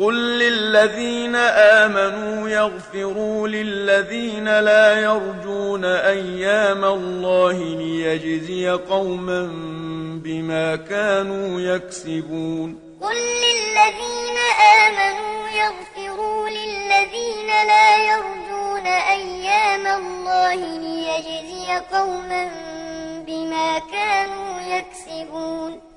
قُل لِّلَّذِينَ آمَنُوا يَغْفِرُوا لِلَّذِينَ لَا يَرْجُونَ أَيَّامَ اللَّهِ لِيَجْزِيَ قَوْمًا بِمَا كَانُوا يَكْسِبُونَ قُل لِّلَّذِينَ آمَنُوا يَغْفِرُوا لِلَّذِينَ لَا يَرْجُونَ أَيَّامَ اللَّهِ لِيَجْزِيَ قَوْمًا بِمَا كَانُوا